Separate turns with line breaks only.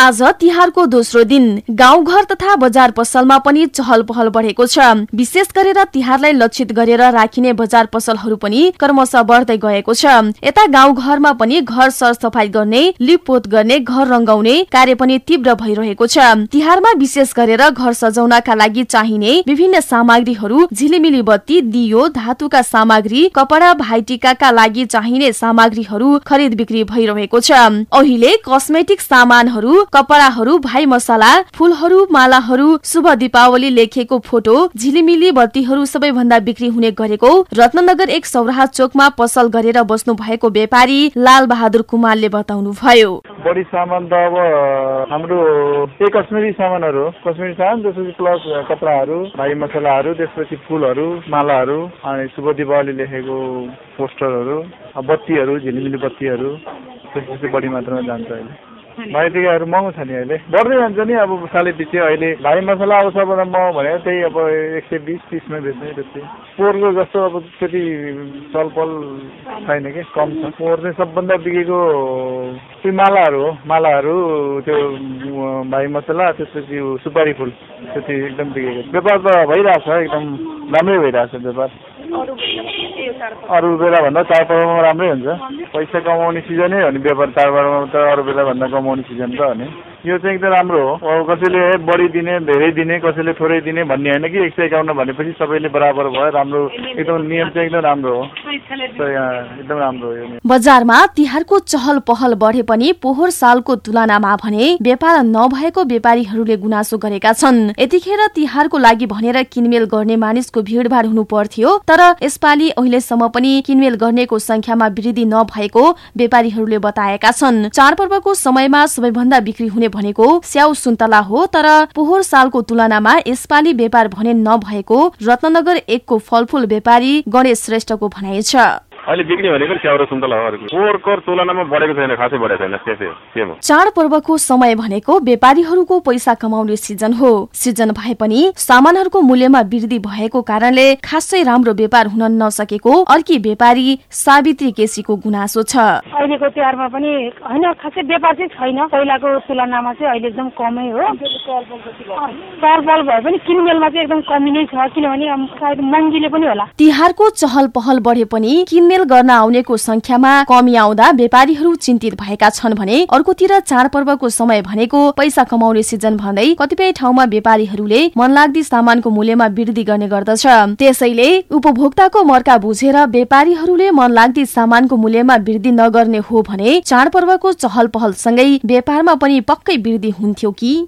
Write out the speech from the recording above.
आज तिहारको दोस्रो दिन गाउँघर तथा बजार पसलमा पनि चहल पहल बढेको छ। विशेष गरेर तिहारलाई लक्षित गरेर राखिने बजार पसलहरू पनि क्रमशः बढ्दै गएको छ। यता गाउँघरमा पनि घर सरसफाई गर्ने लिपपोत गर्ने घर रंगाउने कार्य पनि तीव्र भइरहेको छ। तिहारमा विशेष गरेर घर सजाउनका लागि चाहिने विभिन्न सामग्रीहरू झिलिमिली बत्ती दियो धातुका सामग्री कपडा भाइटिकाका लागि चाहिने सामग्रीहरू खरिद बिक्री भइरहेको छ। अहिले कस्मेटिक सामानहरू कपडाहरू भाइ मसला फुलहरू मालाहरू शुभ दीपावली लेखिएको फोटो झिलिमिली बत्तीहरू सबैभन्दा बिक्री हुने गरेको रत्नगर एक सौराहा चोकमा पसल गरेर बस्नु भएको व्यापारी लाल बहादुर कुमारले बताउनु भयो
बढी सामान त अब हाम्रो त्यही कस्मेटिक सामानहरू कस्मेटिक सामान त्यसपछि प्लस कपडाहरू भाइ मसलाहरू त्यसपछि फुलहरू मालाहरू अनि शुभ दीपावली लेखेको पोस्टरहरू बत्तीहरू झिलिमिली बत्तीहरू त्यसपछि बढी मात्रामा जान्छ अहिले। भाइटिकाहरू महँगो छ नि अहिले? बढ्दै जान्छ नि अब सालै पछि। अहिले भाइ मसला अब सबभन्दा महँगो भनेको त्यही अब एक सय बिस तिसमा बेच्ने त्यस्तै पोहोरको जस्तो अब त्यति चलपल छैन कि? कम छ। पोहोर चाहिँ सबभन्दा बिकेको त्यो मालाहरू हो। मालाहरू त्यो भाइ मसला त्यसपछि सुपारी फुल त्यति एकदम बिकेको। व्यापार त भइरहेछ एकदम राम्रै भइरहेछ व्यापार। अरू बेला भन्दा चाडपर्वमा राम्रै हुन्छ। पैसा कमाउने सिजनै हो नि व्यापार चाडपर्वमा त अरू बेला भन्दा कमाउने सिजन त हो नि। यो चाहिँ एकदम राम्रो हो। कसैले बढी दिने धेरै दिने कसैले थोरै दिने भन्ने होइन कि एक सय एकाउन्न भनेपछि सबैले बराबर भयो राम्रो एकदम नियम चाहिँ एकदम राम्रो हो। एकदम राम्रो हो
बजारमा तिहारको चहल पहल बढे पनि पोहोर सालको तुलनामा भने व्यापार नभएको व्यापारीहरूले गुनासो गरेका छन्। यतिखेर तिहारको लागि भनेर किनमेल गर्ने मानिसको भिडभाड हुनु पर्थ्यो तर यसपालि अहिलेसम्म पनि किनमेल गर्नेको संख्यामा वृद्धि नभएको व्यापारीहरूले बताएका छन्। चाडपर्वको समयमा सबैभन्दा बिक्री हुने भनेको स्याउ सुन्तला हो तर पोहोर सालको तुलनामा यसपालि व्यापार भने नभएको रत्नगर एकको फलफूल व्यापारी गणेश श्रेष्ठको भनाइ छ।
अहिले बिक्री भनेको स्याउ र सुन्तला हो पोहोरको तुलनामा बढेको छैन खासै बढेको छैन
चाडपर्वको समय भनेको व्यापारीहरूको पैसा कमाउने सिजन हो। सिजन भए पनि सामानहरूको मूल्यमा वृद्धि भएको कारणले खासै राम्रो व्यापार हुन नसकेको अर्की व्यापारी सावित्री केसीको गुनासो छ।
अहिलेको तिहारमा पनि होइन खासै व्यापार चाहिँ छैन। पहिलाको तुलनामा चाहिँ अहिले एकदम कमै हो। चहल भए पनि किनमेलमा चाहिँ एकदम कमी नै छ किनभने सायद महँगीले पनि होला।
तिहारको चहल पहल बढे पनि किनमेल किनमेल गर्न आउनेको संख्यामा कमी आउँदा व्यापारीहरू चिन्तित भएका छन् भने अर्कोतिर चाडपर्वको समय भनेको पैसा कमाउने सिजन भन्दै कतिपय ठाउँमा व्यापारीहरूले मनलाग्दी सामानको मूल्यमा वृद्धि गर्ने गर्दछ। त्यसैले उपभोक्ताको मर्का बुझेर व्यापारीहरूले मनलाग्दी सामानको मूल्यमा वृद्धि नगर्ने हो भने चाडपर्वको चहल पहल सँगै व्यापारमा पनि पक्कै वृद्धि हुन्थ्यो कि?